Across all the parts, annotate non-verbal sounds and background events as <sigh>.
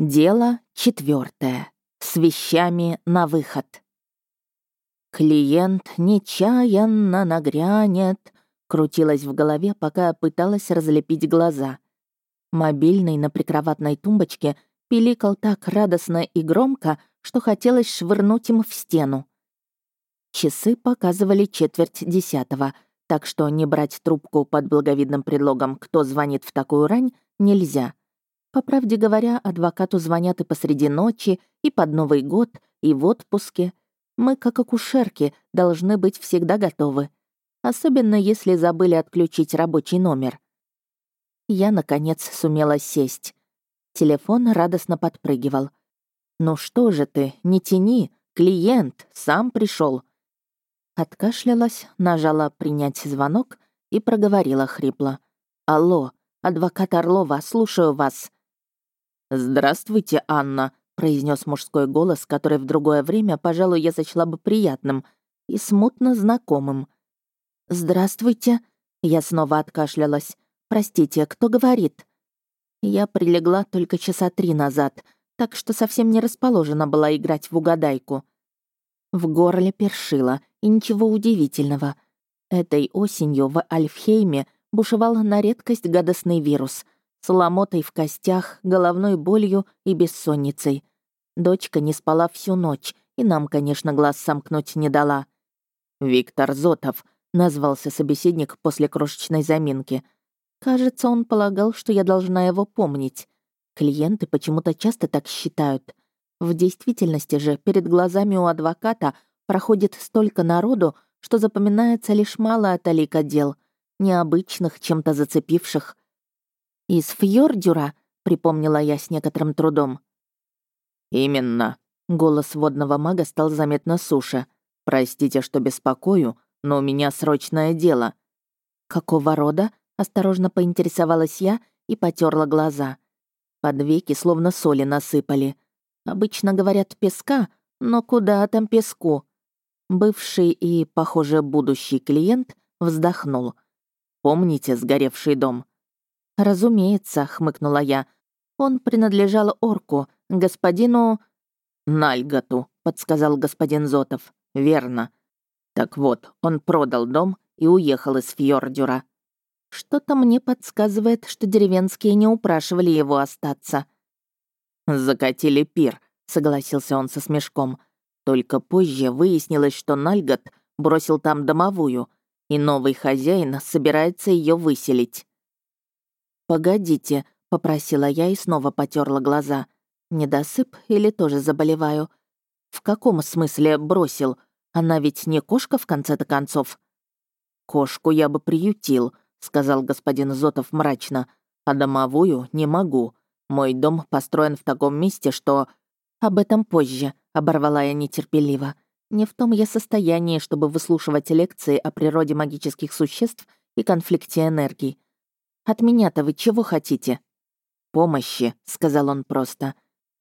Дело четвертое. С вещами на выход. «Клиент нечаянно нагрянет», — крутилась в голове, пока пыталась разлепить глаза. Мобильный на прикроватной тумбочке пиликал так радостно и громко, что хотелось швырнуть им в стену. Часы показывали четверть десятого, так что не брать трубку под благовидным предлогом «кто звонит в такую рань» нельзя. По правде говоря, адвокату звонят и посреди ночи, и под Новый год, и в отпуске. Мы, как акушерки, должны быть всегда готовы. Особенно если забыли отключить рабочий номер. Я, наконец, сумела сесть. Телефон радостно подпрыгивал. «Ну что же ты, не тяни, клиент, сам пришел. Откашлялась, нажала «принять звонок» и проговорила хрипло. «Алло, адвокат Орлова, слушаю вас». «Здравствуйте, Анна», — произнес мужской голос, который в другое время, пожалуй, я сочла бы приятным и смутно знакомым. «Здравствуйте», — я снова откашлялась. «Простите, кто говорит?» Я прилегла только часа три назад, так что совсем не расположена была играть в угадайку. В горле першило, и ничего удивительного. Этой осенью в Альфхейме бушевал на редкость гадостный вирус — с ломотой в костях, головной болью и бессонницей. Дочка не спала всю ночь, и нам, конечно, глаз сомкнуть не дала. «Виктор Зотов», — назвался собеседник после крошечной заминки. «Кажется, он полагал, что я должна его помнить. Клиенты почему-то часто так считают. В действительности же перед глазами у адвоката проходит столько народу, что запоминается лишь мало талика дел, необычных, чем-то зацепивших, «Из Фьордюра», — припомнила я с некоторым трудом. «Именно». Голос водного мага стал заметно суше. «Простите, что беспокою, но у меня срочное дело». «Какого рода?» — осторожно поинтересовалась я и потерла глаза. Под веки словно соли насыпали. Обычно говорят «песка», но куда там песку? Бывший и, похоже, будущий клиент вздохнул. «Помните сгоревший дом? «Разумеется», — хмыкнула я. «Он принадлежал орку, господину...» «Нальготу», — подсказал господин Зотов. «Верно. Так вот, он продал дом и уехал из Фьордюра. Что-то мне подсказывает, что деревенские не упрашивали его остаться». «Закатили пир», — согласился он со смешком. Только позже выяснилось, что Нальгот бросил там домовую, и новый хозяин собирается ее выселить. «Погодите», — попросила я и снова потерла глаза. «Недосып или тоже заболеваю?» «В каком смысле бросил? Она ведь не кошка в конце-то концов?» «Кошку я бы приютил», — сказал господин Зотов мрачно. «А домовую не могу. Мой дом построен в таком месте, что...» «Об этом позже», — оборвала я нетерпеливо. «Не в том я состоянии, чтобы выслушивать лекции о природе магических существ и конфликте энергий. От меня-то вы чего хотите?» «Помощи», — сказал он просто.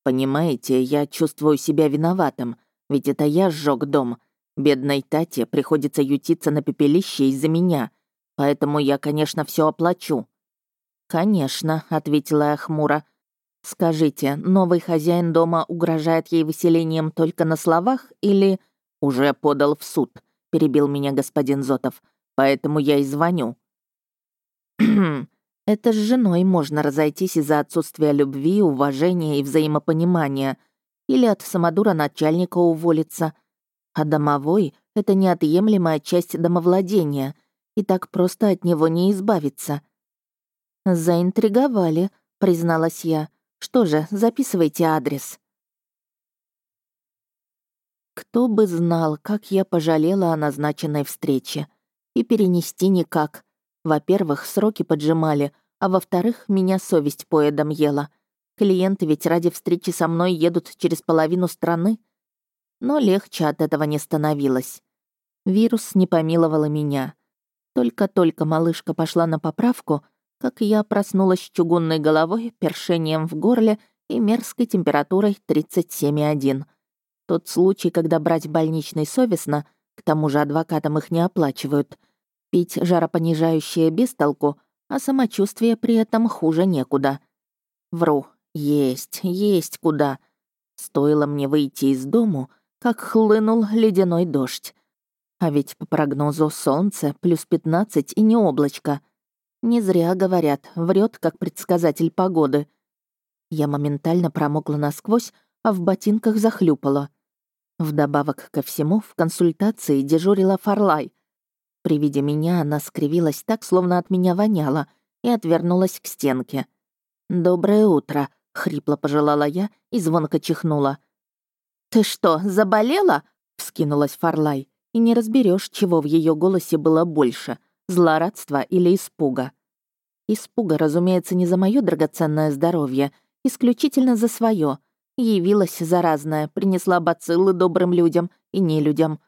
«Понимаете, я чувствую себя виноватым, ведь это я сжег дом. Бедной Тате приходится ютиться на пепелище из-за меня, поэтому я, конечно, все оплачу». «Конечно», — ответила я хмуро. «Скажите, новый хозяин дома угрожает ей выселением только на словах или...» «Уже подал в суд», — перебил меня господин Зотов. «Поэтому я и звоню. <clears throat> Это с женой можно разойтись из-за отсутствия любви, уважения и взаимопонимания. Или от самодура начальника уволиться. А домовой — это неотъемлемая часть домовладения, и так просто от него не избавиться. «Заинтриговали», — призналась я. «Что же, записывайте адрес». Кто бы знал, как я пожалела о назначенной встрече. И перенести никак. Во-первых, сроки поджимали, а во-вторых, меня совесть поедом ела. Клиенты ведь ради встречи со мной едут через половину страны. Но легче от этого не становилось. Вирус не помиловала меня. Только-только малышка пошла на поправку, как я проснулась с чугунной головой, першением в горле и мерзкой температурой 37,1. Тот случай, когда брать больничный совестно, к тому же адвокатам их не оплачивают — Пить жаропонижающее без толку, а самочувствие при этом хуже некуда. Вру, Есть, есть куда. Стоило мне выйти из дому, как хлынул ледяной дождь. А ведь по прогнозу солнце плюс 15 и не облачко. Не зря говорят, врет как предсказатель погоды. Я моментально промокла насквозь, а в ботинках захлюпала. Вдобавок ко всему, в консультации дежурила Фарлай. При виде меня она скривилась так, словно от меня воняло, и отвернулась к стенке. «Доброе утро», — хрипло пожелала я и звонко чихнула. «Ты что, заболела?» — вскинулась Фарлай. И не разберешь, чего в ее голосе было больше — злорадства или испуга. Испуга, разумеется, не за мое драгоценное здоровье, исключительно за свое. Явилась заразная, принесла бациллы добрым людям и не людям.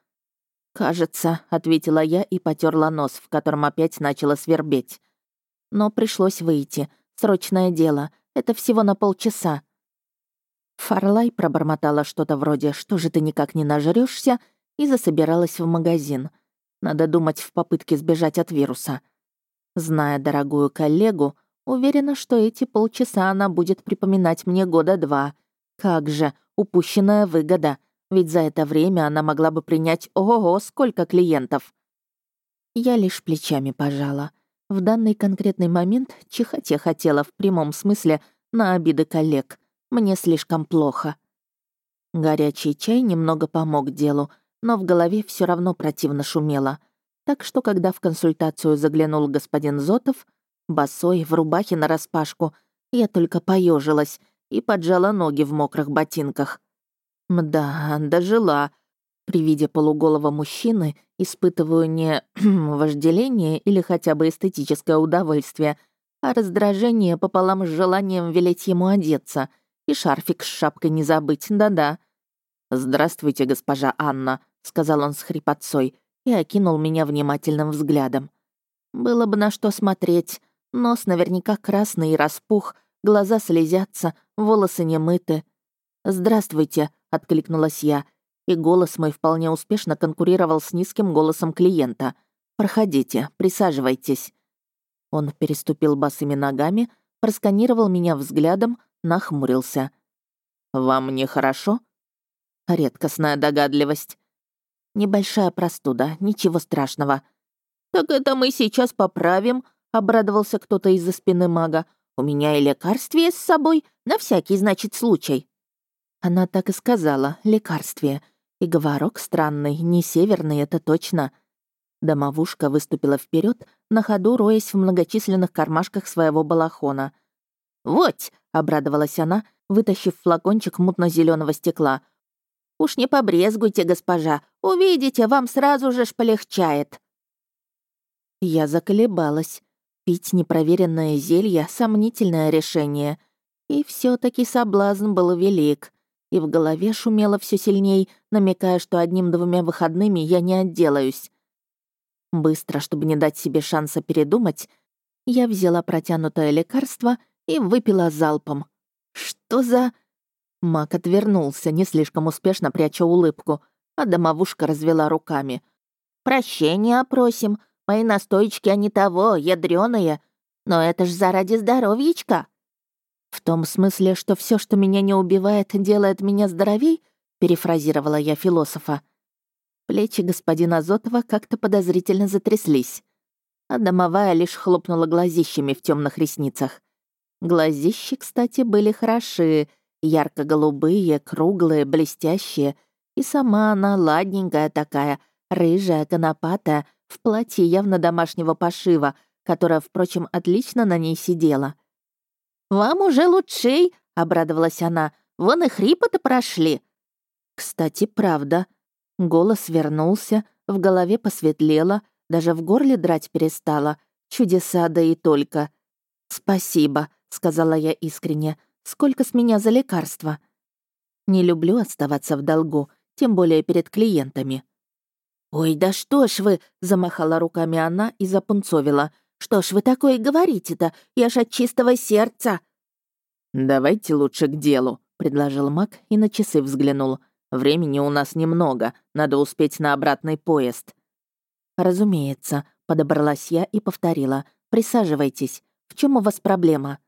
«Кажется», — ответила я и потерла нос, в котором опять начала свербеть. Но пришлось выйти — Срочное дело. Это всего на полчаса». Фарлай пробормотала что-то вроде «Что же ты никак не нажрёшься?» и засобиралась в магазин. Надо думать в попытке сбежать от вируса. Зная дорогую коллегу, уверена, что эти полчаса она будет припоминать мне года два. Как же, упущенная выгода, ведь за это время она могла бы принять ого-го сколько клиентов. Я лишь плечами пожала. В данный конкретный момент чихать я хотела в прямом смысле на обиды коллег. Мне слишком плохо. Горячий чай немного помог делу, но в голове все равно противно шумело. Так что, когда в консультацию заглянул господин Зотов, босой, в рубахе нараспашку, я только поежилась и поджала ноги в мокрых ботинках. Мда, дожила. При виде полуголого мужчины испытываю не <clears throat> вожделение или хотя бы эстетическое удовольствие, а раздражение пополам с желанием велеть ему одеться и шарфик с шапкой не забыть, да-да. «Здравствуйте, госпожа Анна», — сказал он с хрипотцой и окинул меня внимательным взглядом. Было бы на что смотреть. Нос наверняка красный и распух, глаза слезятся, волосы не мыты. «Здравствуйте», — откликнулась я, и голос мой вполне успешно конкурировал с низким голосом клиента. «Проходите, присаживайтесь». Он переступил босыми ногами, просканировал меня взглядом, нахмурился. «Вам нехорошо?» Редкостная догадливость. «Небольшая простуда, ничего страшного». «Так это мы сейчас поправим», — обрадовался кто-то из-за спины мага. «У меня и лекарствие с собой, на всякий, значит, случай». Она так и сказала, лекарствие. И говорок странный, не северный, это точно. Домовушка выступила вперед, на ходу роясь в многочисленных кармашках своего балахона. «Вот!» — обрадовалась она, вытащив флакончик мутно зеленого стекла. «Уж не побрезгуйте, госпожа, увидите, вам сразу же ж полегчает». Я заколебалась. Пить непроверенное зелье — сомнительное решение. И все таки соблазн был велик и в голове шумело все сильней, намекая, что одним-двумя выходными я не отделаюсь. Быстро, чтобы не дать себе шанса передумать, я взяла протянутое лекарство и выпила залпом. «Что за...» Мак отвернулся, не слишком успешно пряча улыбку, а домовушка развела руками. «Прощения просим. Мои настоечки, они того, ядрёные. Но это ж заради здоровьечка». «В том смысле, что все, что меня не убивает, делает меня здоровей?» — перефразировала я философа. Плечи господина Азотова как-то подозрительно затряслись, а домовая лишь хлопнула глазищами в темных ресницах. Глазищи, кстати, были хороши, ярко-голубые, круглые, блестящие, и сама она ладненькая такая, рыжая, конопатая, в платье явно домашнего пошива, которое, впрочем, отлично на ней сидела. «Вам уже лучшей», — обрадовалась она. «Вон и хрипы-то прошли». Кстати, правда. Голос вернулся, в голове посветлело, даже в горле драть перестала. Чудеса, да и только. «Спасибо», — сказала я искренне. «Сколько с меня за лекарства?» Не люблю оставаться в долгу, тем более перед клиентами. «Ой, да что ж вы!» — замахала руками она и запунцовила. Что ж вы такое говорите-то? Я ж от чистого сердца!» «Давайте лучше к делу», — предложил Мак и на часы взглянул. «Времени у нас немного, надо успеть на обратный поезд». «Разумеется», — подобралась я и повторила. «Присаживайтесь. В чем у вас проблема?»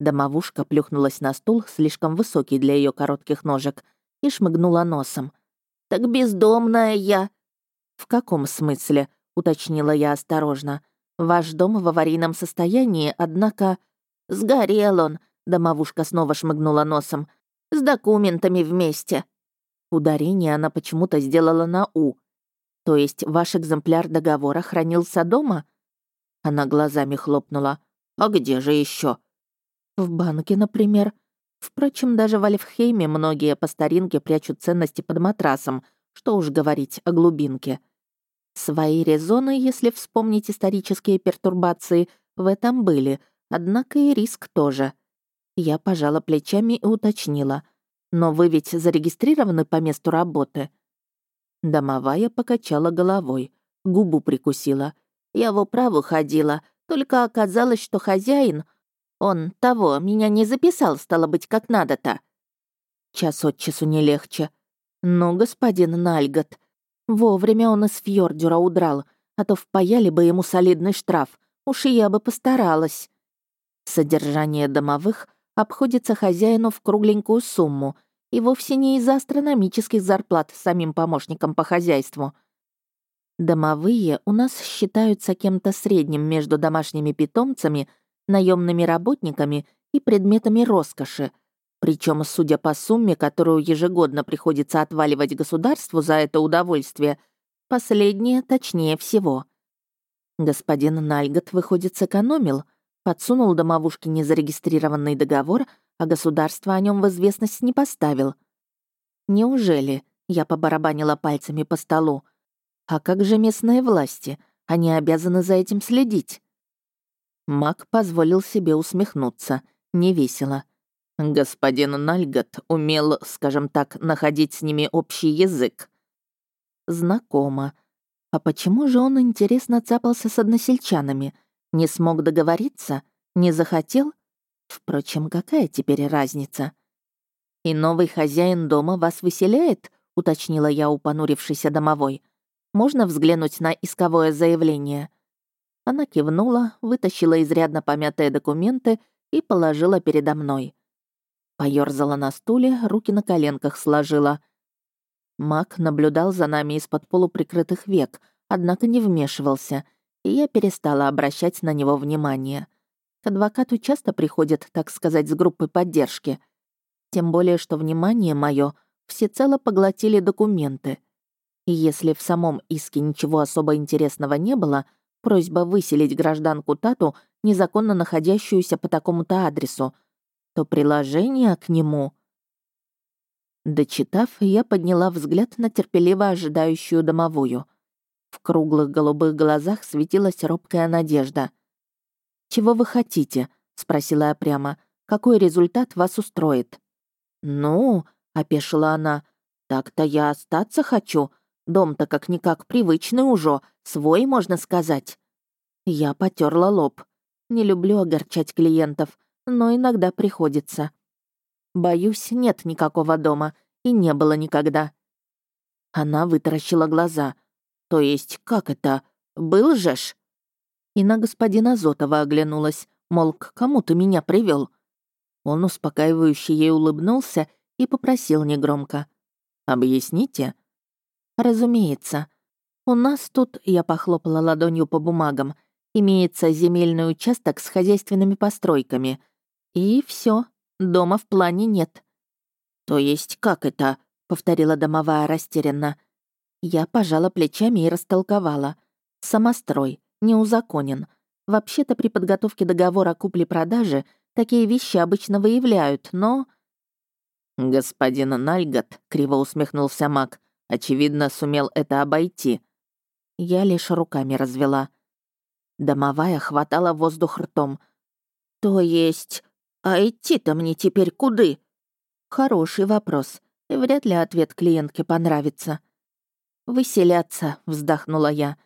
Домовушка плюхнулась на стул, слишком высокий для ее коротких ножек, и шмыгнула носом. «Так бездомная я!» «В каком смысле?» — уточнила я осторожно. «Ваш дом в аварийном состоянии, однако...» «Сгорел он!» — домовушка снова шмыгнула носом. «С документами вместе!» Ударение она почему-то сделала на «у». «То есть ваш экземпляр договора хранился дома?» Она глазами хлопнула. «А где же еще? В банке, например. Впрочем, даже в Альфхейме многие по старинке прячут ценности под матрасом, что уж говорить о глубинке. Свои резоны, если вспомнить исторические пертурбации, в этом были, однако и риск тоже. Я пожала плечами и уточнила. «Но вы ведь зарегистрированы по месту работы?» Домовая покачала головой, губу прикусила. «Я в управу ходила, только оказалось, что хозяин — он того, меня не записал, стало быть, как надо-то. Час от часу не легче. Ну, господин Нальгот, вовремя он из Фьордюра удрал, а то впаяли бы ему солидный штраф. Уж и я бы постаралась. Содержание домовых обходится хозяину в кругленькую сумму, и вовсе не из-за астрономических зарплат самим помощникам по хозяйству. Домовые у нас считаются кем-то средним между домашними питомцами — наемными работниками и предметами роскоши. Причем, судя по сумме, которую ежегодно приходится отваливать государству за это удовольствие, последнее точнее всего. Господин Нальгот, выходит, сэкономил, подсунул домовушке незарегистрированный договор, а государство о нем в известность не поставил. Неужели? Я побарабанила пальцами по столу. А как же местные власти? Они обязаны за этим следить. Мак позволил себе усмехнуться. Невесело. Господин Нальгот умел, скажем так, находить с ними общий язык. Знакомо. А почему же он, интересно, цапался с односельчанами? Не смог договориться? Не захотел? Впрочем, какая теперь разница? «И новый хозяин дома вас выселяет?» — уточнила я у понурившейся домовой. «Можно взглянуть на исковое заявление?» Она кивнула, вытащила изрядно помятые документы и положила передо мной. Поёрзала на стуле, руки на коленках сложила. Мак наблюдал за нами из-под полуприкрытых век, однако не вмешивался, и я перестала обращать на него внимание. К адвокату часто приходят, так сказать, с группой поддержки. Тем более, что внимание мое всецело поглотили документы. И если в самом иске ничего особо интересного не было — просьба выселить гражданку Тату, незаконно находящуюся по такому-то адресу, то приложение к нему... Дочитав, я подняла взгляд на терпеливо ожидающую домовую. В круглых голубых глазах светилась робкая надежда. «Чего вы хотите?» — спросила я прямо. «Какой результат вас устроит?» «Ну», — опешила она, — «так-то я остаться хочу. Дом-то как-никак привычный уже, свой, можно сказать. Я потерла лоб. Не люблю огорчать клиентов, но иногда приходится. Боюсь, нет никакого дома, и не было никогда. Она вытаращила глаза. То есть, как это? Был же ж? И на господина Зотова оглянулась, мол, к кому ты меня привел? Он успокаивающе ей улыбнулся и попросил негромко. «Объясните?» «Разумеется. У нас тут, я похлопала ладонью по бумагам, имеется земельный участок с хозяйственными постройками. И все, дома в плане нет». «То есть как это?» — повторила домовая растерянно. Я пожала плечами и растолковала. «Самострой, неузаконен. Вообще-то при подготовке договора о купле-продаже такие вещи обычно выявляют, но...» «Господин Нальгот», — криво усмехнулся маг, Очевидно, сумел это обойти. Я лишь руками развела. Домовая хватала воздух ртом. «То есть, а идти-то мне теперь куды?» Хороший вопрос, и вряд ли ответ клиентке понравится. «Выселяться», — вздохнула я.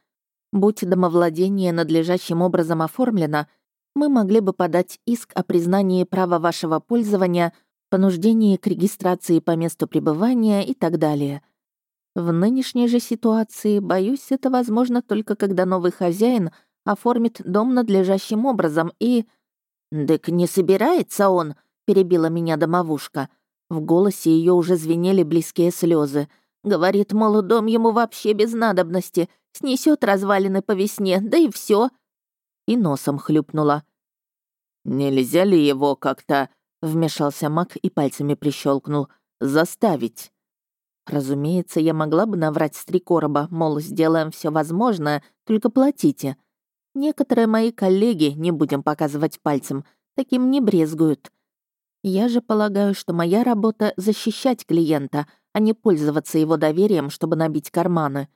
«Будь домовладение надлежащим образом оформлено, мы могли бы подать иск о признании права вашего пользования, понуждении к регистрации по месту пребывания и так далее. В нынешней же ситуации, боюсь, это возможно только когда новый хозяин оформит дом надлежащим образом и... «Дык не собирается он», — перебила меня домовушка. В голосе ее уже звенели близкие слезы. Говорит, мол, дом ему вообще без надобности, снесет развалины по весне, да и все. И носом хлюпнула. «Нельзя ли его как-то...» — вмешался маг и пальцами прищелкнул. «Заставить». Разумеется, я могла бы наврать с три короба, мол, сделаем все возможное, только платите. Некоторые мои коллеги, не будем показывать пальцем, таким не брезгуют. Я же полагаю, что моя работа — защищать клиента, а не пользоваться его доверием, чтобы набить карманы.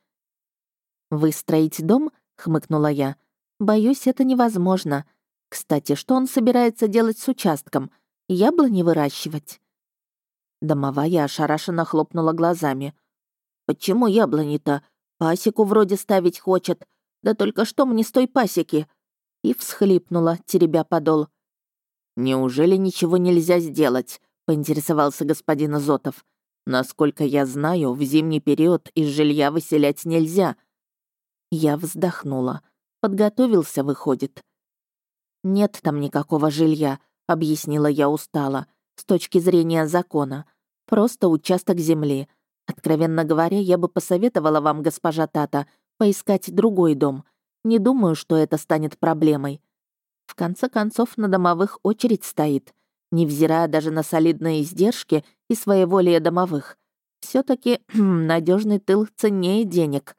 «Выстроить дом?» — хмыкнула я. «Боюсь, это невозможно. Кстати, что он собирается делать с участком? Яблони выращивать?» Домовая ошарашенно хлопнула глазами. «Почему яблони-то? Пасеку вроде ставить хочет. Да только что мне с той пасеки?» И всхлипнула, теребя подол. «Неужели ничего нельзя сделать?» — поинтересовался господин Зотов. «Насколько я знаю, в зимний период из жилья выселять нельзя». Я вздохнула. Подготовился, выходит. «Нет там никакого жилья», — объяснила я устало, с точки зрения закона. «Просто участок земли. Откровенно говоря, я бы посоветовала вам, госпожа Тата, поискать другой дом. Не думаю, что это станет проблемой. В конце концов, на домовых очередь стоит, невзирая даже на солидные издержки и своеволие домовых. все таки <clears throat> надежный тыл ценнее денег.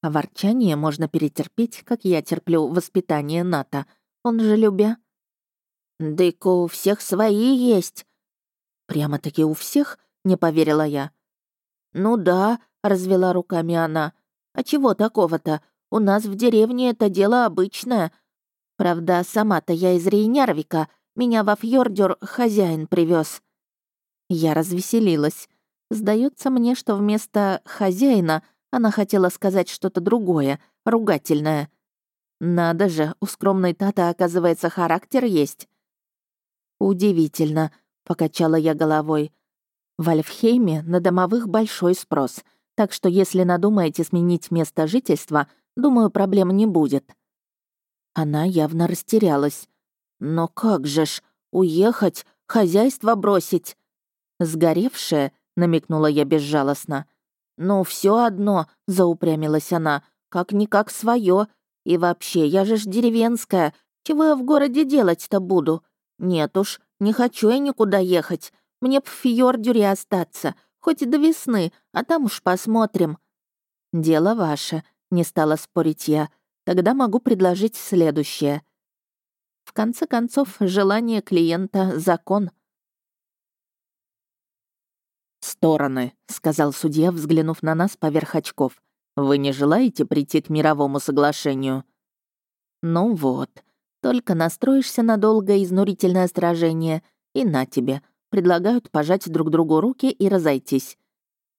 А ворчание можно перетерпеть, как я терплю воспитание НАТО. Он же любя. «Дык у всех свои есть». «Прямо-таки у всех?» — не поверила я. «Ну да», — развела руками она. «А чего такого-то? У нас в деревне это дело обычное. Правда, сама-то я из Рейнярвика, меня во Фьордюр хозяин привез. Я развеселилась. Сдается мне, что вместо «хозяина» она хотела сказать что-то другое, ругательное. Надо же, у скромной Таты, оказывается, характер есть. Удивительно, покачала я головой. В Альфхейме на домовых большой спрос, так что если надумаете сменить место жительства, думаю, проблем не будет. Она явно растерялась. «Но как же ж, уехать, хозяйство бросить?» «Сгоревшее», — намекнула я безжалостно. «Ну, все одно», — заупрямилась она, — «как-никак свое. И вообще, я же ж деревенская, чего я в городе делать-то буду? Нет уж, не хочу я никуда ехать. Мне б в Фьордюре остаться, хоть до весны, а там уж посмотрим». «Дело ваше», — не стала спорить я. Тогда могу предложить следующее. В конце концов, желание клиента — закон. «Стороны», — сказал судья, взглянув на нас поверх очков. «Вы не желаете прийти к мировому соглашению?» «Ну вот, только настроишься на долгое изнурительное сражение, и на тебе. Предлагают пожать друг другу руки и разойтись.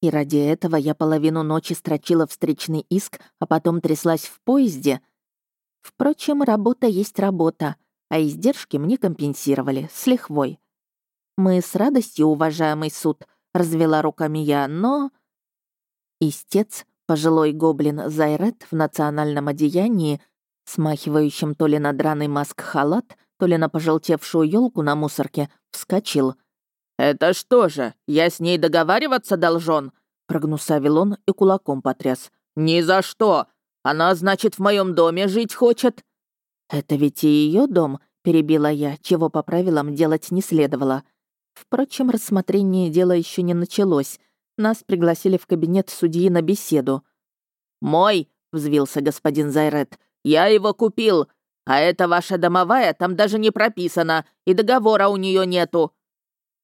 И ради этого я половину ночи строчила встречный иск, а потом тряслась в поезде. Впрочем, работа есть работа, а издержки мне компенсировали, с лихвой. Мы с радостью, уважаемый суд, развела руками я, но... Истец, пожилой гоблин Зайрет в национальном одеянии, смахивающим то ли на драный маск-халат, то ли на пожелтевшую елку на мусорке, вскочил — «Это что же, я с ней договариваться должен?» Прогнусавил он и кулаком потряс. «Ни за что! Она, значит, в моем доме жить хочет?» «Это ведь и ее дом», — перебила я, чего по правилам делать не следовало. Впрочем, рассмотрение дела еще не началось. Нас пригласили в кабинет судьи на беседу. «Мой!» — взвился господин Зайрет. «Я его купил! А это ваша домовая там даже не прописана, и договора у нее нету.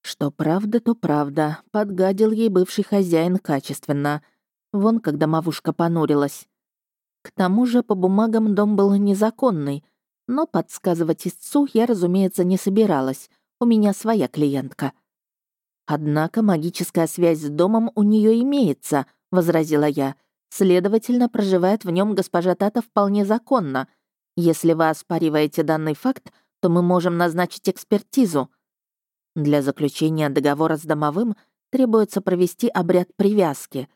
Что правда, то правда. Подгадил ей бывший хозяин качественно. Вон, когда мавушка понурилась. К тому же, по бумагам дом был незаконный. Но подсказывать истцу я, разумеется, не собиралась. У меня своя клиентка. «Однако магическая связь с домом у нее имеется», — возразила я. «Следовательно, проживает в нем госпожа Тата вполне законно. Если вы оспариваете данный факт, то мы можем назначить экспертизу». Для заключения договора с домовым требуется провести обряд привязки.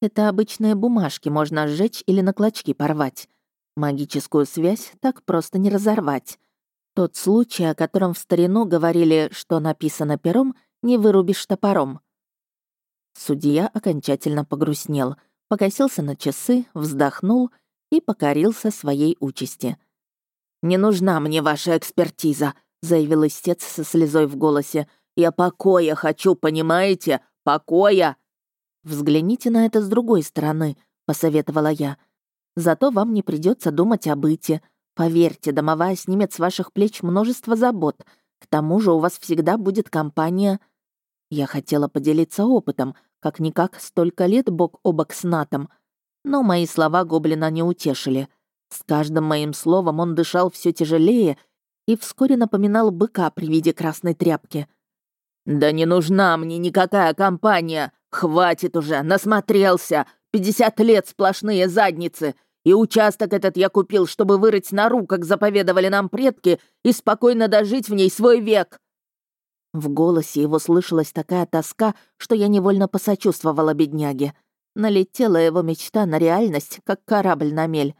Это обычные бумажки можно сжечь или на клочки порвать. Магическую связь так просто не разорвать. Тот случай, о котором в старину говорили, что написано пером, не вырубишь топором. Судья окончательно погрустнел, покосился на часы, вздохнул и покорился своей участи. «Не нужна мне ваша экспертиза», — заявил истец со слезой в голосе. «Я покоя хочу, понимаете? Покоя!» «Взгляните на это с другой стороны», — посоветовала я. «Зато вам не придется думать о быте. Поверьте, домовая снимет с ваших плеч множество забот. К тому же у вас всегда будет компания. Я хотела поделиться опытом, как-никак столько лет бок о бок с Натом. Но мои слова гоблина не утешили. С каждым моим словом он дышал все тяжелее и вскоре напоминал быка при виде красной тряпки. «Да не нужна мне никакая компания! Хватит уже, насмотрелся! Пятьдесят лет сплошные задницы! И участок этот я купил, чтобы вырыть нору, как заповедовали нам предки, и спокойно дожить в ней свой век». В голосе его слышалась такая тоска, что я невольно посочувствовала бедняге. Налетела его мечта на реальность, как корабль на мель.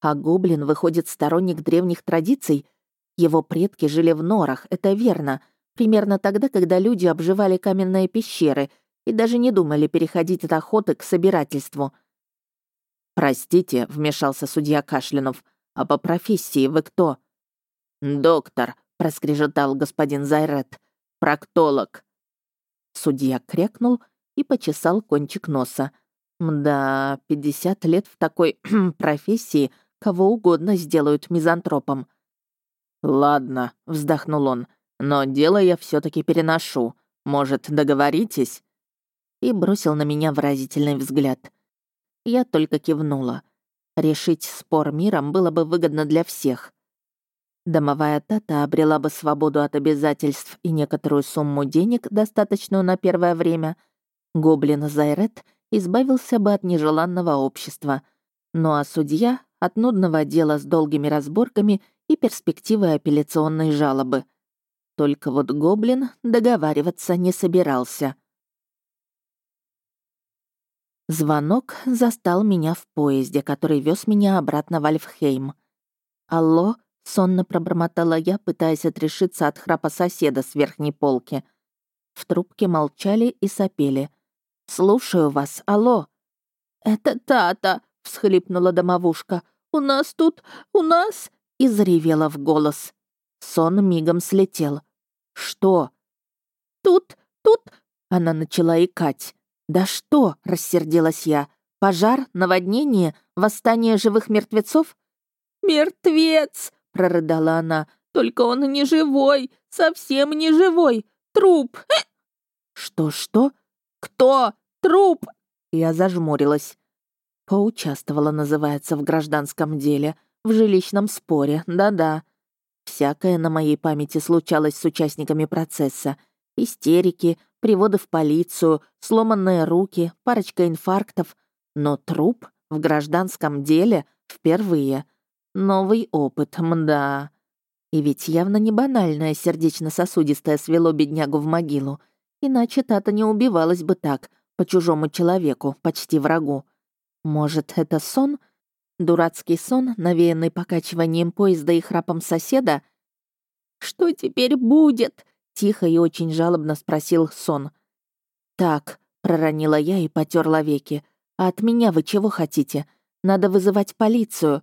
А гоблин выходит сторонник древних традиций. Его предки жили в норах, это верно. Примерно тогда, когда люди обживали каменные пещеры и даже не думали переходить от охоты к собирательству — «Простите», — вмешался судья Кашлянов, «а по профессии вы кто?» «Доктор», — проскрежетал господин Зайрет, «проктолог». Судья крякнул и почесал кончик носа. «Мда, пятьдесят лет в такой <clears throat> профессии кого угодно сделают мизантропом». «Ладно», — вздохнул он, «но дело я все таки переношу. Может, договоритесь?» И бросил на меня выразительный взгляд. Я только кивнула. Решить спор миром было бы выгодно для всех. Домовая Тата обрела бы свободу от обязательств и некоторую сумму денег, достаточную на первое время. Гоблин Зайрет избавился бы от нежеланного общества. Ну а судья — от нудного дела с долгими разборками и перспективой апелляционной жалобы. Только вот Гоблин договариваться не собирался. Звонок застал меня в поезде, который вез меня обратно в Альфхейм. «Алло?» — сонно пробормотала я, пытаясь отрешиться от храпа соседа с верхней полки. В трубке молчали и сопели. «Слушаю вас, алло!» «Это Тата!» — всхлипнула домовушка. «У нас тут... у нас...» — и заревела в голос. Сон мигом слетел. «Что?» «Тут... тут...» — она начала икать. «Да что?» — рассердилась я. «Пожар? Наводнение? Восстание живых мертвецов?» «Мертвец!» — прорыдала она. «Только он не живой! Совсем не живой! Труп!» «Что-что? Кто? Труп!» Я зажмурилась. Поучаствовала, называется, в гражданском деле, в жилищном споре, да-да. Всякое на моей памяти случалось с участниками процесса. Истерики, приводы в полицию, сломанные руки, парочка инфарктов. Но труп в гражданском деле впервые. Новый опыт, мда. И ведь явно не банальное сердечно-сосудистое свело беднягу в могилу. Иначе Тата не убивалась бы так, по чужому человеку, почти врагу. Может, это сон? Дурацкий сон, навеянный покачиванием поезда и храпом соседа? «Что теперь будет?» Тихо и очень жалобно спросил сон. «Так», — проронила я и потерла веки. «А от меня вы чего хотите? Надо вызывать полицию».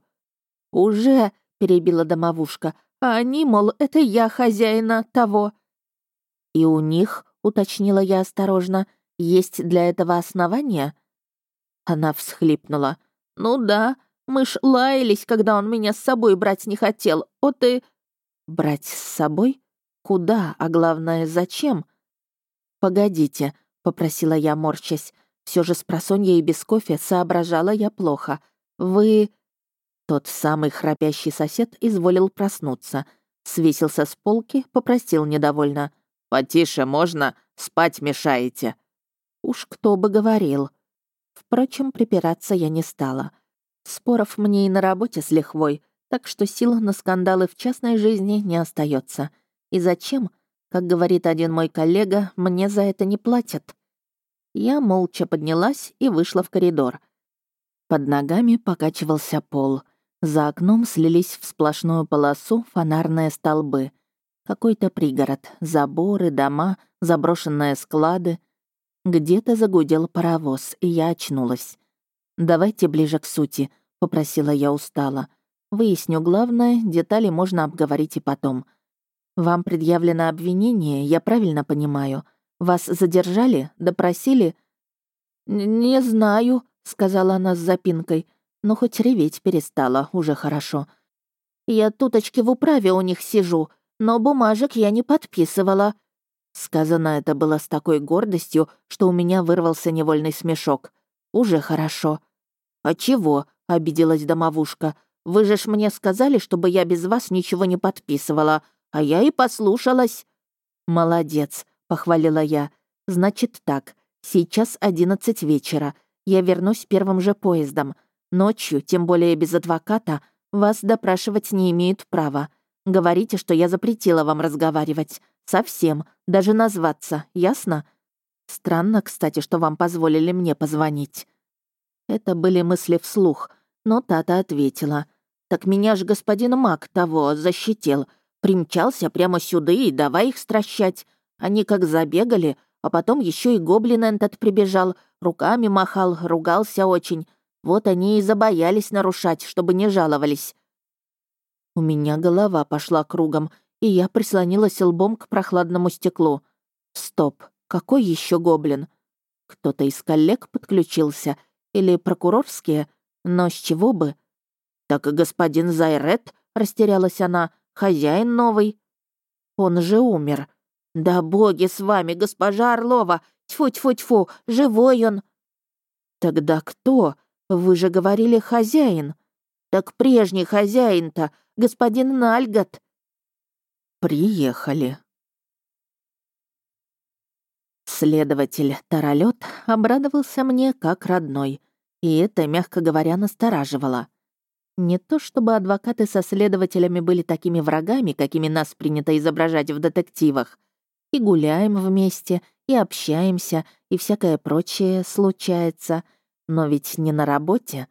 «Уже», — перебила домовушка, «а они, мол, это я хозяина того». «И у них», — уточнила я осторожно, «есть для этого основания?» Она всхлипнула. «Ну да, мы ж лаялись, когда он меня с собой брать не хотел. Вот и...» «Брать с собой?» Куда, а главное, зачем? «Погодите», — попросила я, морчась. Все же с просонья и без кофе соображала я плохо. «Вы...» Тот самый храпящий сосед изволил проснуться. Свесился с полки, попросил недовольно. «Потише можно? Спать мешаете». Уж кто бы говорил. Впрочем, припираться я не стала. Споров мне и на работе с лихвой, так что сил на скандалы в частной жизни не остается. И зачем? Как говорит один мой коллега, мне за это не платят. Я молча поднялась и вышла в коридор. Под ногами покачивался пол. За окном слились в сплошную полосу фонарные столбы. Какой-то пригород, заборы, дома, заброшенные склады. Где-то загудел паровоз, и я очнулась. «Давайте ближе к сути», — попросила я устало. «Выясню главное, детали можно обговорить и потом. Вам предъявлено обвинение, я правильно понимаю. Вас задержали, допросили?» «Не знаю», — сказала она с запинкой, но хоть реветь перестала, уже хорошо. «Я туточки в управе у них сижу, но бумажек я не подписывала». Сказано это было с такой гордостью, что у меня вырвался невольный смешок. «Уже хорошо». «А чего?» — обиделась домовушка. «Вы же ж мне сказали, чтобы я без вас ничего не подписывала, а я и послушалась». «Молодец», — похвалила я. «Значит так, сейчас одиннадцать вечера. Я вернусь первым же поездом. Ночью, тем более без адвоката, вас допрашивать не имеют права. Говорите, что я запретила вам разговаривать. Совсем. Даже назваться. Ясно? Странно, кстати, что вам позволили мне позвонить». Это были мысли вслух, но Тата ответила. «Так меня ж господин Мак того защитил. Примчался прямо сюда и давай их стращать. Они как забегали, а потом еще и гоблин этот прибежал, руками махал, ругался очень. Вот они и забоялись нарушать, чтобы не жаловались. У меня голова пошла кругом, и я прислонилась лбом к прохладному стеклу. Стоп, какой еще гоблин? Кто-то из коллег подключился, или прокурорские, но с чего бы? Так и господин Зайрет, растерялась она, хозяин новый. Он же умер. Да боги с вами, госпожа Орлова! Тьфу-тьфу-тьфу, живой он! Тогда кто? Вы же говорили хозяин. Так прежний хозяин-то, господин Нальгот. Приехали. Следователь Таролет обрадовался мне как родной, и это, мягко говоря, настораживало. Не то чтобы адвокаты со следователями были такими врагами, какими нас принято изображать в детективах. И гуляем вместе, и общаемся, и всякое прочее случается, но ведь не на работе.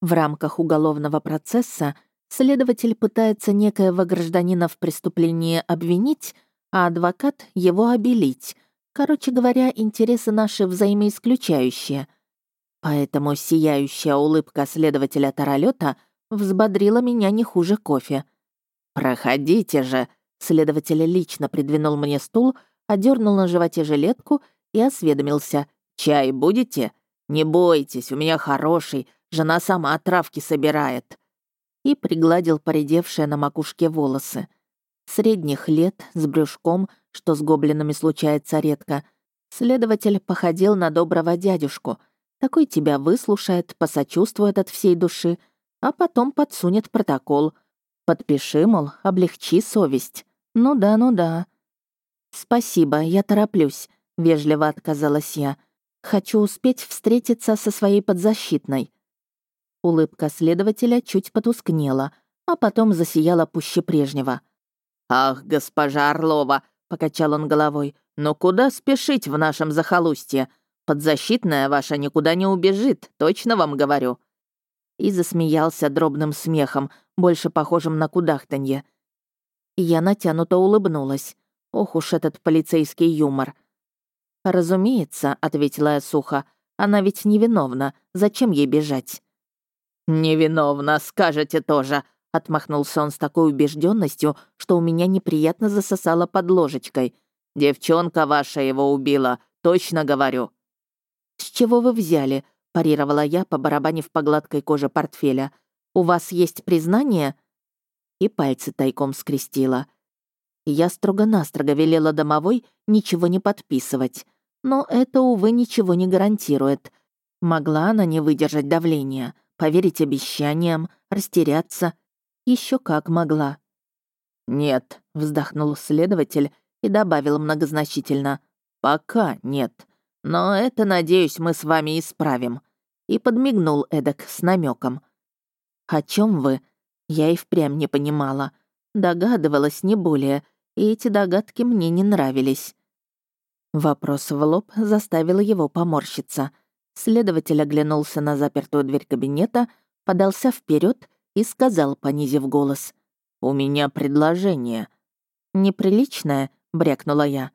В рамках уголовного процесса следователь пытается некоего гражданина в преступлении обвинить, а адвокат — его обелить. Короче говоря, интересы наши взаимоисключающие. Поэтому сияющая улыбка следователя Таролета взбодрила меня не хуже кофе. «Проходите же!» Следователь лично придвинул мне стул, одернул на животе жилетку и осведомился. «Чай будете? Не бойтесь, у меня хороший, Жена сама травки собирает». И пригладил поредевшие на макушке волосы. Средних лет, с брюшком, что с гоблинами случается редко, следователь походил на доброго дядюшку. Такой тебя выслушает, посочувствует от всей души, а потом подсунет протокол. Подпиши, мол, облегчи совесть. Ну да, ну да. «Спасибо, я тороплюсь», — вежливо отказалась я. «Хочу успеть встретиться со своей подзащитной». Улыбка следователя чуть потускнела, а потом засияла пуще прежнего. «Ах, госпожа Орлова!» — покачал он головой. «Но куда спешить в нашем захолустье? Подзащитная ваша никуда не убежит, точно вам говорю». И засмеялся дробным смехом, больше похожим на кудахтанье. Я натянуто улыбнулась. Ох уж этот полицейский юмор. «Разумеется», — ответила я сухо, — «она ведь невиновна, зачем ей бежать?» «Невиновна, скажете тоже», — отмахнулся он с такой убежденностью, что у меня неприятно засосало под ложечкой. «Девчонка ваша его убила, точно говорю». «С чего вы взяли?» — парировала я, побарабанив по гладкой коже портфеля. «У вас есть признание?» И пальцы тайком скрестила. Я строго-настрого велела домовой ничего не подписывать. Но это, увы, ничего не гарантирует. Могла она не выдержать давления поверить обещаниям, растеряться. Еще как могла. «Нет», — вздохнул следователь и добавил многозначительно. «Пока нет. Но это, надеюсь, мы с вами исправим». И подмигнул Эдак с намеком. «О чем вы?» Я и впрямь не понимала. Догадывалась не более, и эти догадки мне не нравились. Вопрос в лоб заставил его поморщиться — Следователь оглянулся на запертую дверь кабинета, подался вперед и сказал, понизив голос. «У меня предложение». «Неприличное?» — брякнула я.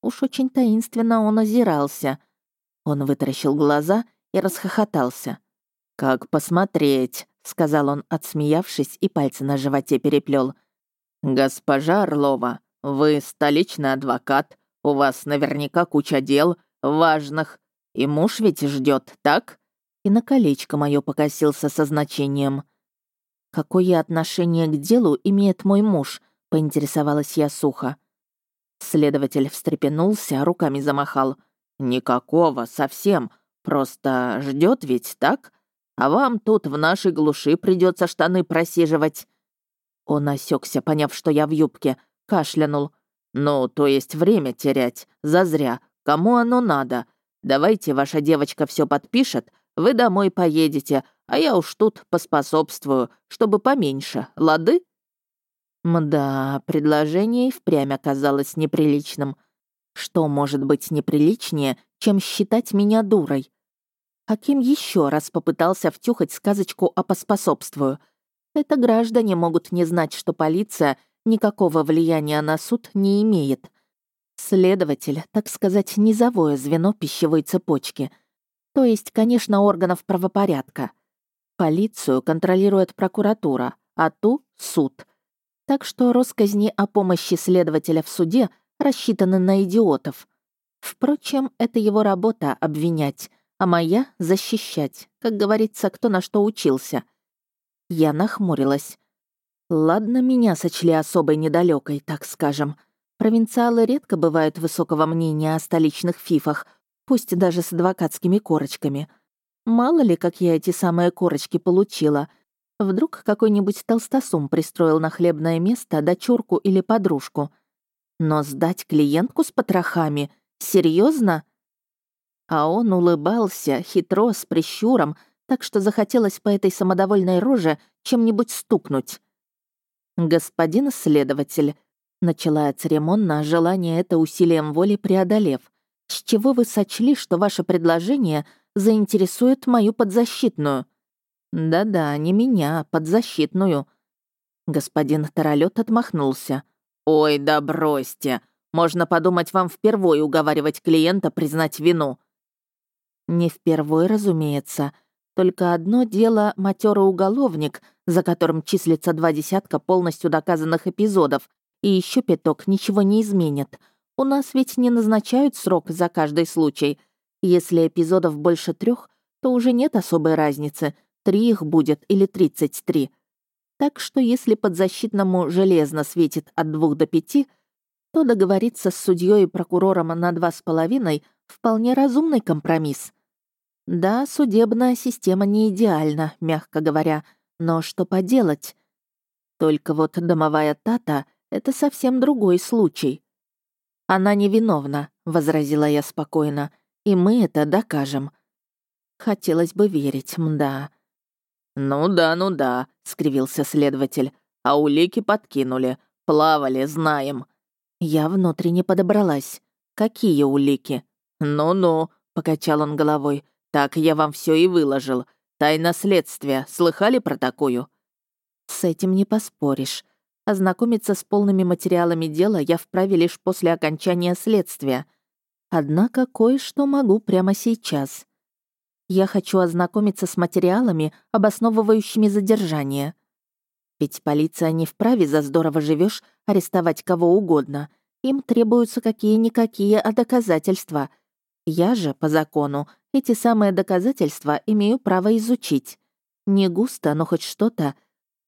Уж очень таинственно он озирался. Он вытаращил глаза и расхохотался. «Как посмотреть?» — сказал он, отсмеявшись, и пальцы на животе переплел. «Госпожа Орлова, вы столичный адвокат, у вас наверняка куча дел, важных, и муж ведь ждет, так?» И на колечко мое покосился со значением. «Какое отношение к делу имеет мой муж?» — поинтересовалась я сухо. Следователь встрепенулся, руками замахал. «Никакого, совсем. Просто ждет ведь, так? А вам тут в нашей глуши придется штаны просиживать». Он осекся, поняв, что я в юбке, кашлянул. «Ну, то есть время терять. Зазря. Кому оно надо? Давайте ваша девочка все подпишет, вы домой поедете, а я уж тут поспособствую, чтобы поменьше, лады?» Мда, предложение и впрямь оказалось неприличным. Что может быть неприличнее, чем считать меня дурой? А кем еще раз попытался втюхать сказочку о поспособствую? Это граждане могут не знать, что полиция никакого влияния на суд не имеет. Следователь, так сказать, низовое звено пищевой цепочки. То есть, конечно, органов правопорядка. Полицию контролирует прокуратура, а ту — суд — так что росказни о помощи следователя в суде рассчитаны на идиотов. Впрочем, это его работа — обвинять, а моя — защищать, как говорится, кто на что учился. Я нахмурилась. Ладно, меня сочли особой недалекой, так скажем. Провинциалы редко бывают высокого мнения о столичных фифах, пусть даже с адвокатскими корочками. Мало ли, как я эти самые корочки получила — Вдруг какой-нибудь толстосум пристроил на хлебное место дочурку или подружку. Но сдать клиентку с потрохами? серьезно? А он улыбался, хитро, с прищуром, так что захотелось по этой самодовольной роже чем-нибудь стукнуть. «Господин следователь», — начала я церемонно, желание это усилием воли преодолев, «с чего вы сочли, что ваше предложение заинтересует мою подзащитную?» Да-да, не меня, подзащитную. Господин Таролет отмахнулся. Ой, да бросьте. Можно подумать, вам впервые уговаривать клиента признать вину. Не впервые, разумеется. Только одно дело матерый уголовник, за которым числится два десятка полностью доказанных эпизодов, и еще пяток ничего не изменит. У нас ведь не назначают срок за каждый случай. Если эпизодов больше трех, то уже нет особой разницы — Три их будет или тридцать три. Так что если подзащитному железно светит от двух до пяти, то договориться с судьей и прокурором на два с половиной вполне разумный компромисс. Да, судебная система не идеальна, мягко говоря, но что поделать? Только вот домовая Тата — это совсем другой случай. «Она невиновна», — возразила я спокойно, — «и мы это докажем». Хотелось бы верить, мда. «Ну да, ну да», — скривился следователь. «А улики подкинули. Плавали, знаем». Я внутренне подобралась. «Какие улики?» «Ну-ну», — покачал он головой. «Так я вам все и выложил. Тайна следствия. Слыхали про такую?» «С этим не поспоришь. Ознакомиться с полными материалами дела я вправе лишь после окончания следствия. Однако кое-что могу прямо сейчас. Я хочу ознакомиться с материалами, обосновывающими задержание. Ведь полиция не вправе за здорово живешь арестовать кого угодно. Им требуются какие-никакие доказательства. Я же, по закону, эти самые доказательства имею право изучить. Не густо, но хоть что-то.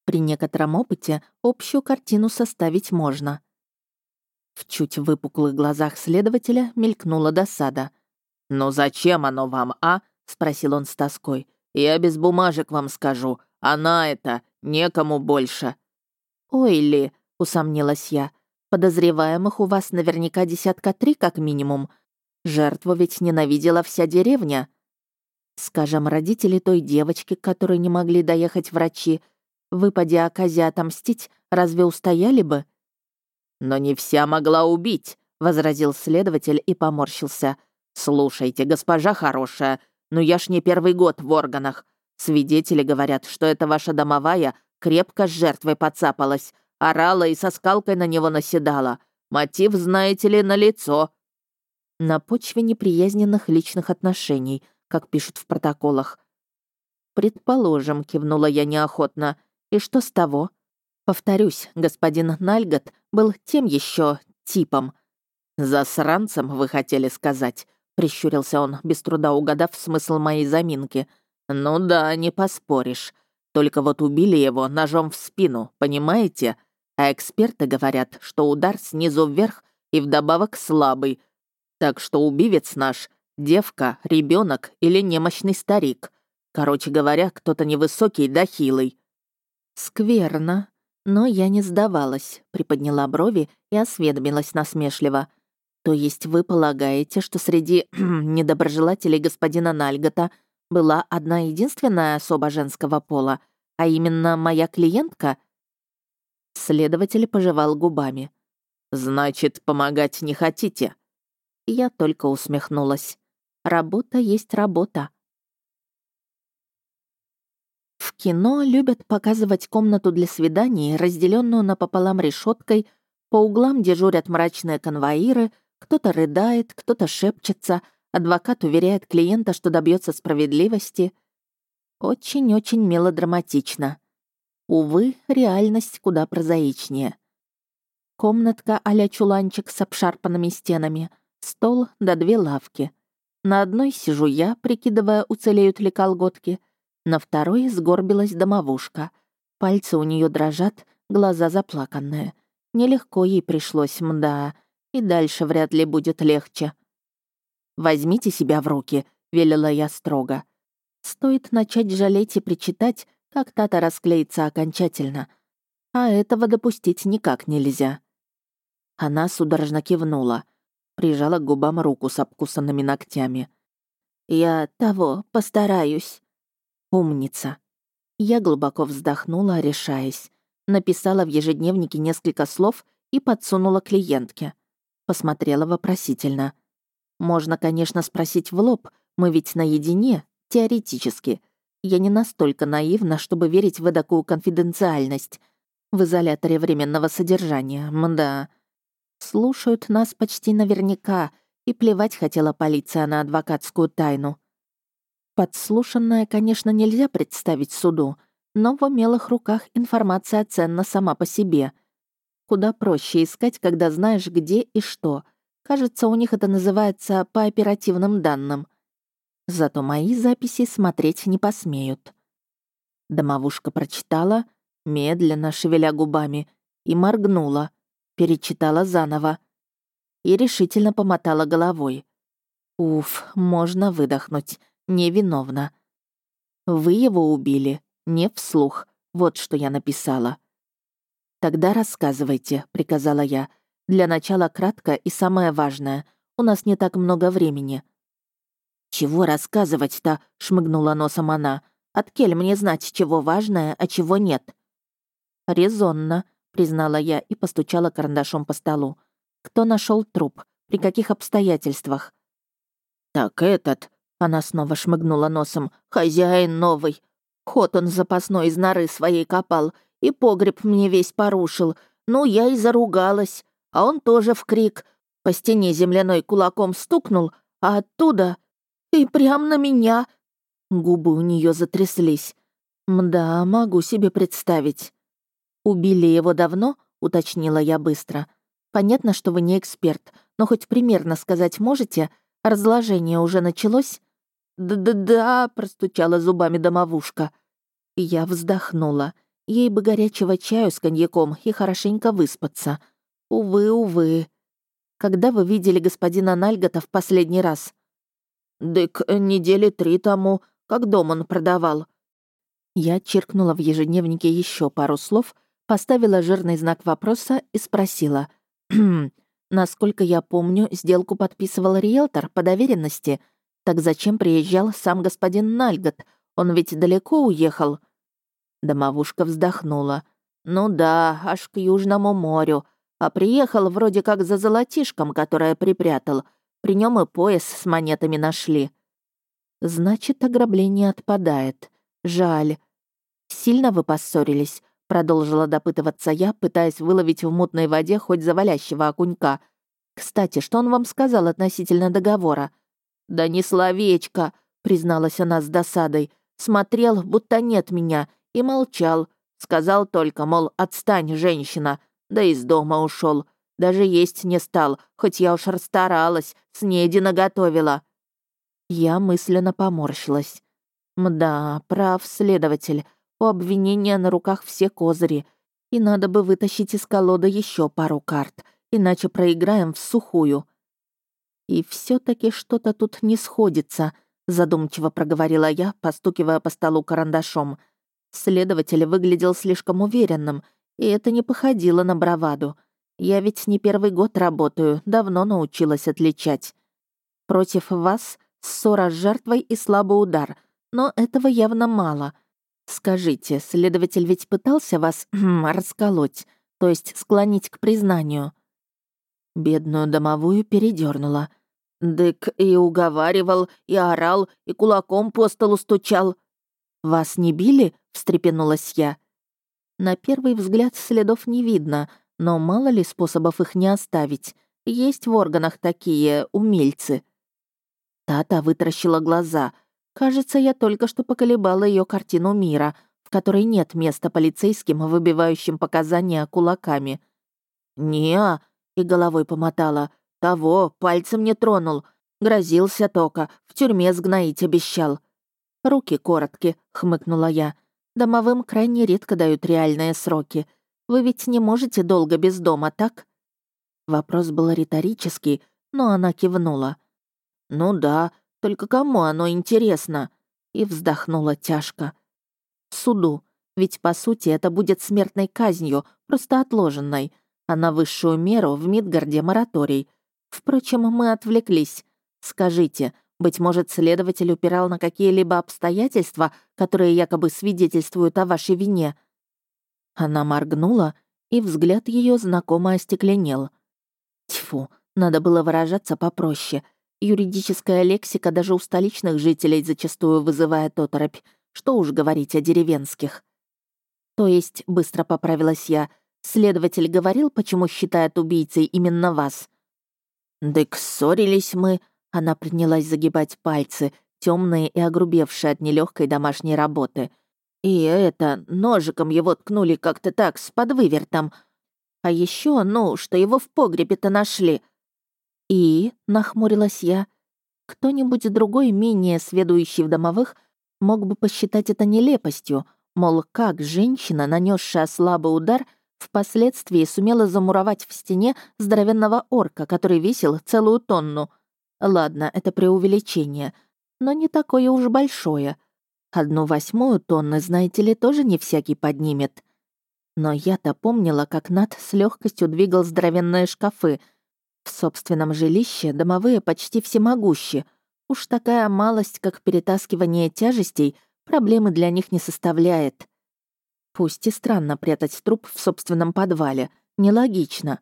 При некотором опыте общую картину составить можно. В чуть выпуклых глазах следователя мелькнула досада. «Ну зачем оно вам, а?» — спросил он с тоской. «Я без бумажек вам скажу. Она это, некому больше». «Ой ли», — усомнилась я, — «подозреваемых у вас наверняка десятка три как минимум. Жертву ведь ненавидела вся деревня». Скажем, родители той девочки, которой не могли доехать врачи, выпадя оказия отомстить, разве устояли бы? «Но не вся могла убить», — возразил следователь и поморщился. «Слушайте, госпожа хорошая, но я ж не первый год в органах. Свидетели говорят, что эта ваша домовая крепко с жертвой подцапалась, орала и со скалкой на него наседала. Мотив, знаете ли, на лицо. На почве неприязненных личных отношений, как пишут в протоколах. «Предположим», — кивнула я неохотно. «И что с того?» Повторюсь, господин Нальгот был тем еще типом. «Засранцем, вы хотели сказать?» — прищурился он, без труда угадав смысл моей заминки. «Ну да, не поспоришь. Только вот убили его ножом в спину, понимаете? А эксперты говорят, что удар снизу вверх и вдобавок слабый. Так что убивец наш — девка, ребенок или немощный старик. Короче говоря, кто-то невысокий да хилый». «Скверно», но я не сдавалась, приподняла брови и осведомилась насмешливо. То есть вы полагаете, что среди <clears throat> недоброжелателей господина Нальгота была одна единственная особа женского пола, а именно моя клиентка? Следователь пожевал губами. «Значит, помогать не хотите?» Я только усмехнулась. Работа есть работа. В кино любят показывать комнату для свиданий, разделенную напополам решеткой, по углам дежурят мрачные конвоиры — кто-то рыдает, кто-то шепчется, адвокат уверяет клиента, что добьется справедливости. Очень-очень мелодраматично. Увы, реальность куда прозаичнее. Комнатка а чуланчик с обшарпанными стенами, стол да две лавки. На одной сижу я, прикидывая, уцелеют ли колготки. На второй сгорбилась домовушка. Пальцы у нее дрожат, глаза заплаканные. Нелегко ей пришлось, мда и дальше вряд ли будет легче. «Возьмите себя в руки», — велела я строго. Стоит начать жалеть и причитать, как Тата расклеится окончательно. А этого допустить никак нельзя. Она судорожно кивнула, прижала к губам руку с обкусанными ногтями. «Я того, постараюсь». «Умница». Я глубоко вздохнула, решаясь. Написала в ежедневнике несколько слов и подсунула клиентке. Посмотрела вопросительно. Можно, конечно, спросить в лоб, мы ведь наедине, теоретически. Я не настолько наивна, чтобы верить в эдакую конфиденциальность. В изоляторе временного содержания, мда. Слушают нас почти наверняка, и плевать хотела полиция на адвокатскую тайну. Подслушанное, конечно, нельзя представить суду, но в умелых руках информация ценна сама по себе — Куда проще искать, когда знаешь, где и что. Кажется, у них это называется по оперативным данным. Зато мои записи смотреть не посмеют. Домовушка прочитала, медленно шевеля губами, и моргнула, перечитала заново и решительно помотала головой. Уф, можно выдохнуть, невиновна. Вы его убили, не вслух, вот что я написала. «Тогда рассказывайте», — приказала я. «Для начала кратко и самое важное. У нас не так много времени». «Чего рассказывать-то?» — шмыгнула носом она. «От кель мне знать, чего важное, а чего нет». «Резонно», — признала я и постучала карандашом по столу. «Кто нашел труп? При каких обстоятельствах?» «Так этот...» — она снова шмыгнула носом. «Хозяин новый. Ход он запасной из норы своей копал и погреб мне весь порушил. Ну, я и заругалась. А он тоже в крик. По стене земляной кулаком стукнул, а оттуда... И прям на меня. Губы у нее затряслись. Мда, могу себе представить. «Убили его давно?» — уточнила я быстро. «Понятно, что вы не эксперт, но хоть примерно сказать можете? Разложение уже началось?» «Да-да-да», — простучала зубами домовушка. Я вздохнула. Ей бы горячего чаю с коньяком и хорошенько выспаться. Увы, увы. Когда вы видели господина Нальгота в последний раз? «Дык, недели три тому, как дом он продавал». Я чиркнула в ежедневнике еще пару слов, поставила жирный знак вопроса и спросила. «Насколько я помню, сделку подписывал риэлтор по доверенности. Так зачем приезжал сам господин Нальгот? Он ведь далеко уехал». Домовушка вздохнула. «Ну да, аж к Южному морю. А приехал вроде как за золотишком, которое припрятал. При нем и пояс с монетами нашли». «Значит, ограбление отпадает. Жаль. Сильно вы поссорились? Продолжила допытываться я, пытаясь выловить в мутной воде хоть завалящего окунька. Кстати, что он вам сказал относительно договора? Да не словечко, призналась она с досадой. Смотрел, будто нет меня, и молчал. Сказал только, мол, отстань, женщина. Да из дома ушел. Даже есть не стал, хоть я уж расстаралась, снеди наготовила. Я мысленно поморщилась. Мда, прав следователь. У обвинения на руках все козыри. И надо бы вытащить из колоды еще пару карт, иначе проиграем в сухую. И все таки что-то тут не сходится, задумчиво проговорила я, постукивая по столу карандашом. Следователь выглядел слишком уверенным, и это не походило на браваду. Я ведь не первый год работаю, давно научилась отличать. Против вас ссора с жертвой и слабый удар, но этого явно мало. Скажите, следователь ведь пытался вас <clears throat> расколоть, то есть склонить к признанию? Бедную домовую передернула. Дык и уговаривал, и орал, и кулаком по столу стучал. «Вас не били?» — встрепенулась я. На первый взгляд следов не видно, но мало ли способов их не оставить. Есть в органах такие умельцы. Тата вытаращила глаза. Кажется, я только что поколебала ее картину мира, в которой нет места полицейским, выбивающим показания кулаками. не и головой помотала. «Того, пальцем не тронул. Грозился тока, в тюрьме сгноить обещал». «Руки короткие», — хмыкнула я. «Домовым крайне редко дают реальные сроки. Вы ведь не можете долго без дома, так?» Вопрос был риторический, но она кивнула. «Ну да, только кому оно интересно?» И вздохнула тяжко. «Суду. Ведь, по сути, это будет смертной казнью, просто отложенной. А на высшую меру в Мидгарде мораторий. Впрочем, мы отвлеклись. Скажите, быть может, следователь упирал на какие-либо обстоятельства, которые якобы свидетельствуют о вашей вине?» Она моргнула, и взгляд ее знакомо остекленел. Тьфу, надо было выражаться попроще — Юридическая лексика даже у столичных жителей зачастую вызывает оторопь. Что уж говорить о деревенских. То есть, быстро поправилась я, следователь говорил, почему считает убийцей именно вас. «Дык, ссорились мы», — она принялась загибать пальцы, темные и огрубевшие от нелегкой домашней работы. И это, ножиком его ткнули как-то так, с подвывертом. А еще, ну, что его в погребе-то нашли — «И?» — нахмурилась я. Кто-нибудь другой, менее сведущий в домовых, мог бы посчитать это нелепостью, мол, как женщина, нанесшая слабый удар, впоследствии сумела замуровать в стене здоровенного орка, который весил целую тонну. Ладно, это преувеличение, но не такое уж большое. Одну восьмую тонны, знаете ли, тоже не всякий поднимет. Но я-то помнила, как Над с легкостью двигал здоровенные шкафы — в собственном жилище домовые почти всемогущи. Уж такая малость, как перетаскивание тяжестей, проблемы для них не составляет. Пусть и странно прятать труп в собственном подвале, нелогично.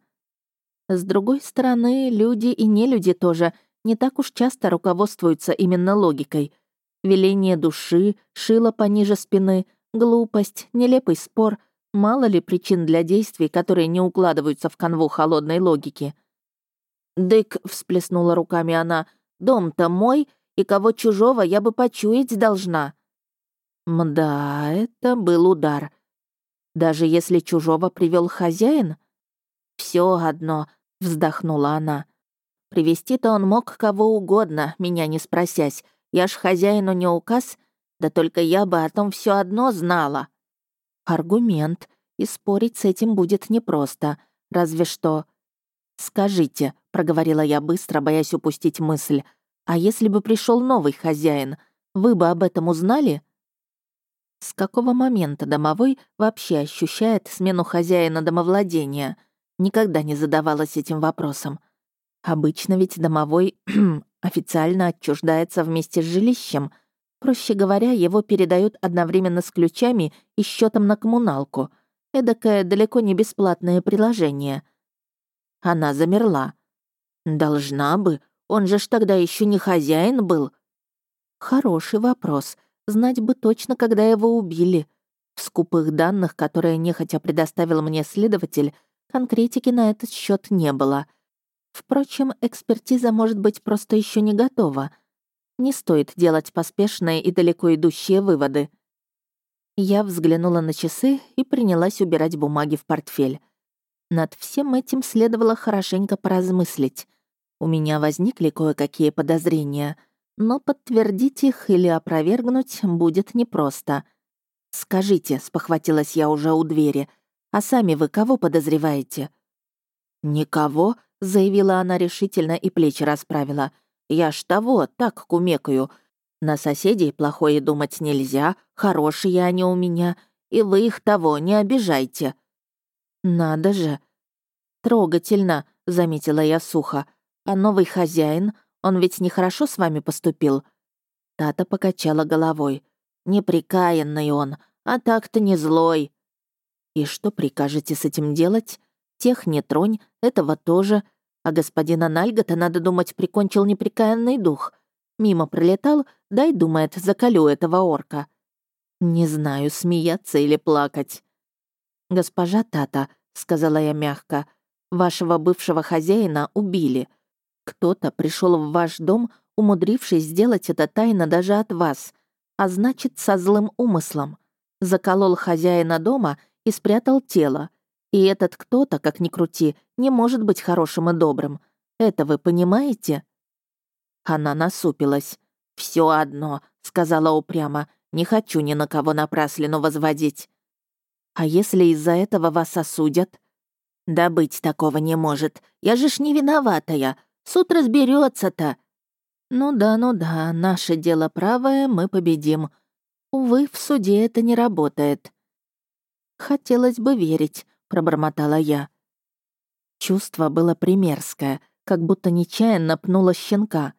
С другой стороны, люди и нелюди тоже не так уж часто руководствуются именно логикой. Веление души, шило пониже спины, глупость, нелепый спор — мало ли причин для действий, которые не укладываются в канву холодной логики — «Дык», — всплеснула руками она, — «дом-то мой, и кого чужого я бы почуять должна». Мда, это был удар. Даже если чужого привел хозяин? Все одно, вздохнула она. Привести-то он мог кого угодно, меня не спросясь. Я ж хозяину не указ, да только я бы о том все одно знала. Аргумент, и спорить с этим будет непросто. Разве что... «Скажите», — проговорила я быстро, боясь упустить мысль, «а если бы пришел новый хозяин, вы бы об этом узнали?» С какого момента домовой вообще ощущает смену хозяина домовладения? Никогда не задавалась этим вопросом. Обычно ведь домовой <clears throat> официально отчуждается вместе с жилищем. Проще говоря, его передают одновременно с ключами и счетом на коммуналку. Эдакое далеко не бесплатное приложение — она замерла. «Должна бы. Он же ж тогда еще не хозяин был». «Хороший вопрос. Знать бы точно, когда его убили. В скупых данных, которые нехотя предоставил мне следователь, конкретики на этот счет не было. Впрочем, экспертиза может быть просто еще не готова. Не стоит делать поспешные и далеко идущие выводы. Я взглянула на часы и принялась убирать бумаги в портфель. Над всем этим следовало хорошенько поразмыслить. У меня возникли кое-какие подозрения, но подтвердить их или опровергнуть будет непросто. «Скажите», — спохватилась я уже у двери, «а сами вы кого подозреваете?» «Никого», — заявила она решительно и плечи расправила. «Я ж того, так кумекаю. На соседей плохое думать нельзя, хорошие они у меня, и вы их того не обижайте». «Надо же!» «Трогательно», — заметила я сухо. «А новый хозяин, он ведь нехорошо с вами поступил?» Тата покачала головой. «Неприкаянный он, а так-то не злой». «И что прикажете с этим делать? Тех не тронь, этого тоже. А господина Нальгота, надо думать, прикончил неприкаянный дух. Мимо пролетал, дай, думает, заколю этого орка. Не знаю, смеяться или плакать. «Госпожа Тата», — сказала я мягко, — «вашего бывшего хозяина убили. Кто-то пришел в ваш дом, умудрившись сделать это тайно даже от вас, а значит, со злым умыслом. Заколол хозяина дома и спрятал тело. И этот кто-то, как ни крути, не может быть хорошим и добрым. Это вы понимаете?» Она насупилась. Все одно», — сказала упрямо, — «не хочу ни на кого напраслину возводить». «А если из-за этого вас осудят?» «Да быть такого не может. Я же ж не виноватая. Суд разберется то «Ну да, ну да, наше дело правое, мы победим. Увы, в суде это не работает». «Хотелось бы верить», — пробормотала я. Чувство было примерское, как будто нечаянно пнула щенка.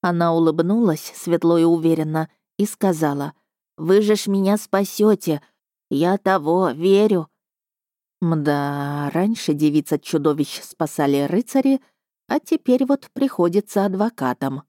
Она улыбнулась светло и уверенно и сказала, «Вы же ж меня спасете. Я того, верю». Мда, раньше девица чудовищ спасали рыцари, а теперь вот приходится адвокатом.